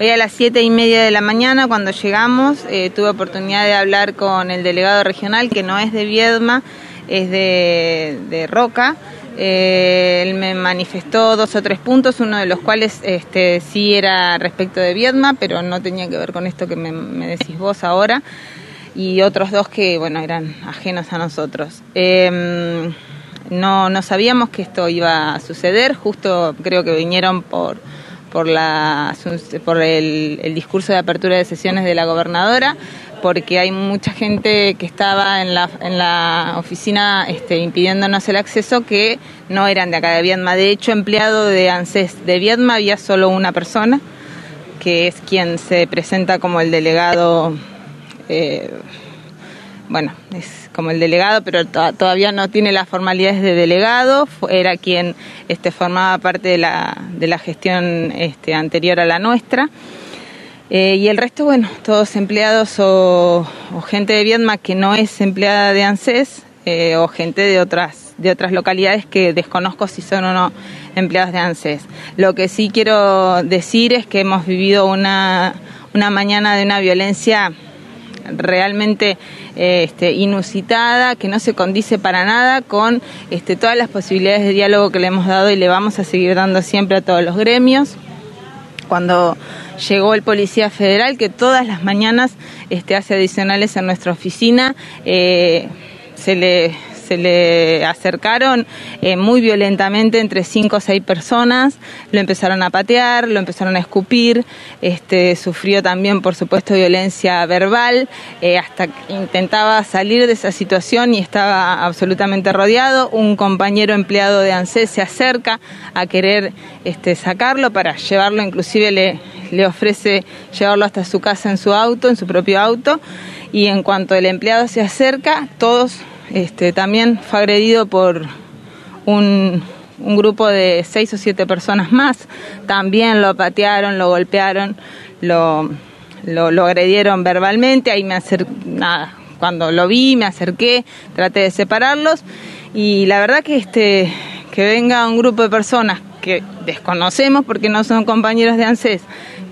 Hoy a las siete y media de la mañana, cuando llegamos, eh, tuve oportunidad de hablar con el delegado regional, que no es de Viedma, es de, Roca. Eh, él me manifestó dos o tres puntos, uno de los cuales este, sí era respecto de Viedma, pero no tenía que ver con esto que me, decís vos ahora, y otros dos que, bueno, eran ajenos a nosotros. Em, no, no sabíamos que esto iba a suceder, justo creo que vinieron por por, la, por el, discurso de apertura de sesiones de la gobernadora, porque hay mucha gente que estaba en la, en la oficina este, impidiéndonos el acceso que no eran de acá de Viedma. De hecho, empleado de ANSES de Viedma había solo una persona, que es quien se presenta como el delegado. Eh, bueno, es como el delegado, pero todavía no tiene las formalidades de delegado, era quien este, formaba parte de la, de la gestión este, anterior a la nuestra. Eh, y el resto, bueno, todos empleados o, gente de Viedma que no es empleada de ANSES eh, o gente de otras, de otras localidades que desconozco si son o no empleados de ANSES. Lo que sí quiero decir es que hemos vivido una, una mañana de una violencia realmente eh, este, inusitada, que no se condice para nada con este, todas las posibilidades de diálogo que le hemos dado y le vamos a seguir dando siempre a todos los gremios. Cuando llegó el Policía Federal, que todas las mañanas este, hace adicionales en nuestra oficina, eh, se le se le acercaron eh, muy violentamente entre cinco o seis personas, lo empezaron a patear, lo empezaron a escupir, este, sufrió también, por supuesto, violencia verbal, eh, hasta intentaba salir de esa situación y estaba absolutamente rodeado. Un compañero empleado de ANSES se acerca a querer este, sacarlo para llevarlo, inclusive le, le ofrece llevarlo hasta su casa en su auto, en su propio auto, y en cuanto el empleado se acerca, todos este, también fue agredido por un, grupo de seis o siete personas más. También lo patearon, lo golpearon, lo, lo, agredieron verbalmente. Ahí me acerqué, nada, cuando lo vi me acerqué, traté de separarlos y la verdad que este que venga un grupo de personas que desconocemos porque no son compañeros de ANSES,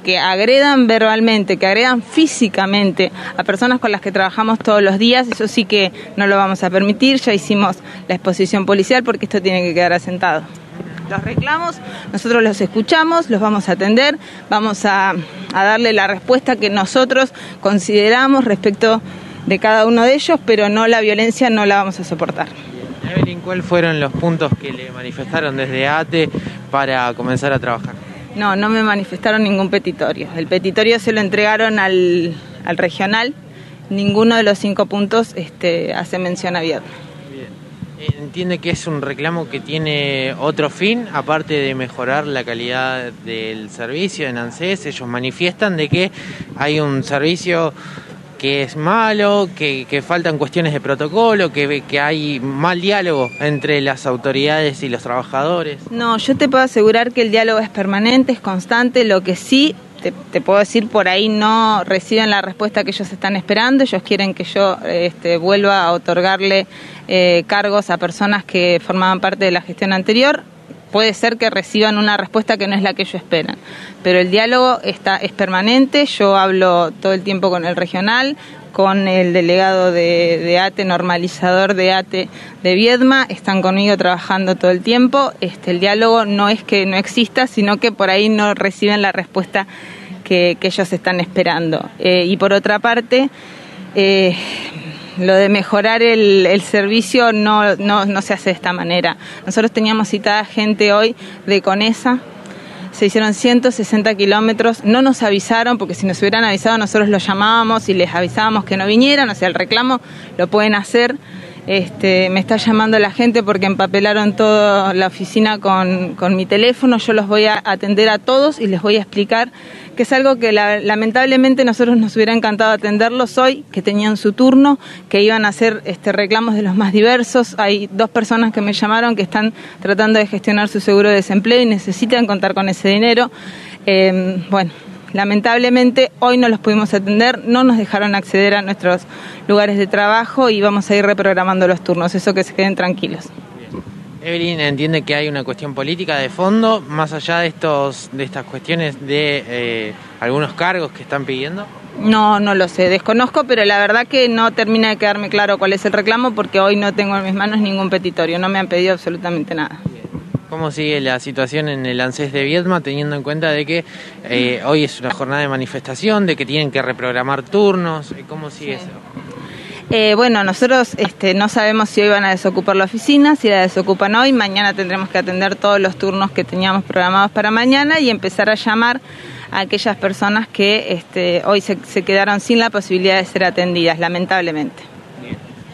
que agredan verbalmente, que agredan físicamente a personas con las que trabajamos todos los días, eso sí que no lo vamos a permitir, ya hicimos la exposición policial porque esto tiene que quedar asentado. Los reclamos, nosotros los escuchamos, los vamos a atender, vamos a, darle la respuesta que nosotros consideramos respecto de cada uno de ellos, pero no la violencia no la vamos a soportar. Evelyn, ¿cuáles fueron los puntos que le manifestaron desde ATE para comenzar a trabajar? No, no me manifestaron ningún petitorio. El petitorio se lo entregaron al, regional. Ninguno de los cinco puntos este, hace mención a Bien. ¿Entiende que es un reclamo que tiene otro fin, aparte de mejorar la calidad del servicio en ANSES? Ellos manifiestan de que hay un servicio que es malo, que, faltan cuestiones de protocolo, que, que hay mal diálogo entre las autoridades y los trabajadores. No, yo te puedo asegurar que el diálogo es permanente, es constante, lo que sí te, puedo decir por ahí no reciben la respuesta que ellos están esperando, ellos quieren que yo este, vuelva a otorgarle eh, cargos a personas que formaban parte de la gestión anterior, puede ser que reciban una respuesta que no es la que ellos esperan. Pero el diálogo está, es permanente, yo hablo todo el tiempo con el regional, con el delegado de, ATE, normalizador de ATE de Viedma, están conmigo trabajando todo el tiempo. Este, el diálogo no es que no exista, sino que por ahí no reciben la respuesta que, ellos están esperando. Eh, y por otra parte, eh, lo de mejorar el, servicio no, no, se hace de esta manera. Nosotros teníamos citada gente hoy de Conesa, se hicieron 160 kilómetros, no nos avisaron, porque si nos hubieran avisado nosotros los llamábamos y les avisábamos que no vinieran, o sea, el reclamo lo pueden hacer. Este, me está llamando la gente porque empapelaron toda la oficina con, con mi teléfono, yo los voy a atender a todos y les voy a explicar que es algo que lamentablemente nosotros nos hubiera encantado atenderlos hoy, que tenían su turno, que iban a hacer este, reclamos de los más diversos. Hay dos personas que me llamaron que están tratando de gestionar su seguro de desempleo y necesitan contar con ese dinero. Em, bueno, lamentablemente hoy no los pudimos atender, no nos dejaron acceder a nuestros lugares de trabajo y vamos a ir reprogramando los turnos, eso que se queden tranquilos. Evelyn entiende que hay una cuestión política de fondo, más allá de estos de estas cuestiones de eh, algunos cargos que están pidiendo. No, no lo sé, desconozco, pero la verdad que no termina de quedarme claro cuál es el reclamo porque hoy no tengo en mis manos ningún petitorio, no me han pedido absolutamente nada. ¿Cómo sigue la situación en el ANSES de Viedma, teniendo en cuenta de que eh, hoy es una jornada de manifestación, de que tienen que reprogramar turnos? ¿Cómo sigue eso? Eh, bueno, nosotros este, no sabemos si hoy van a desocupar la oficina, si la desocupan hoy, mañana tendremos que atender todos los turnos que teníamos programados para mañana y empezar a llamar a aquellas personas que este, hoy se, quedaron sin la posibilidad de ser atendidas, lamentablemente.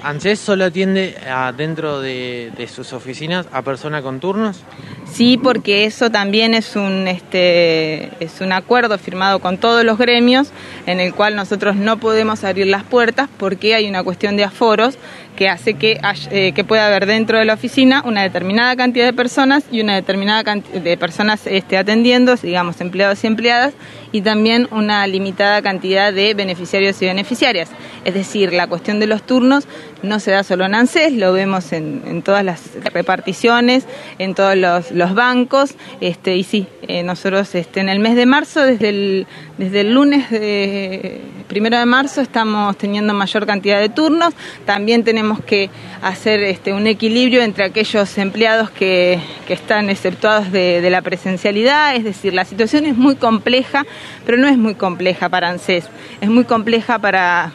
¿ANSES solo atiende dentro de, de sus oficinas a personas con turnos? Sí, porque eso también es un, este, es un acuerdo firmado con todos los gremios en el cual nosotros no podemos abrir las puertas porque hay una cuestión de aforos que hace que, eh, que pueda haber dentro de la oficina una determinada cantidad de personas y una determinada cantidad de personas este, atendiendo, digamos, empleados y empleadas, y también una limitada cantidad de beneficiarios y beneficiarias. Es decir, la cuestión de los turnos no se da solo en ANSES, lo vemos en, todas las reparticiones, en todos los, bancos, este, y sí, eh, nosotros este, en el mes de marzo, desde el, desde el lunes de, primero de marzo, estamos teniendo mayor cantidad de turnos, también tenemos que hacer este, un equilibrio entre aquellos empleados que, están exceptuados de, la presencialidad, es decir, la situación es muy compleja, pero no es muy compleja para ANSES, es muy compleja para,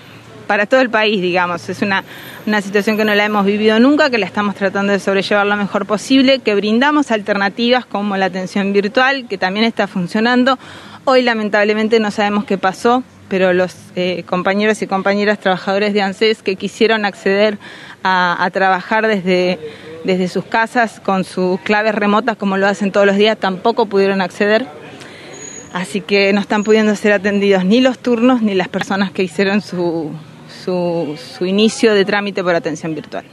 para todo el país, digamos. Es una, una situación que no la hemos vivido nunca, que la estamos tratando de sobrellevar lo mejor posible, que brindamos alternativas como la atención virtual, que también está funcionando. Hoy lamentablemente no sabemos qué pasó, pero los eh, compañeros y compañeras trabajadores de ANSES que quisieron acceder a, trabajar desde, desde sus casas con sus claves remotas como lo hacen todos los días tampoco pudieron acceder. Así que no están pudiendo ser atendidos ni los turnos ni las personas que hicieron su, su, su inicio de trámite por atención virtual.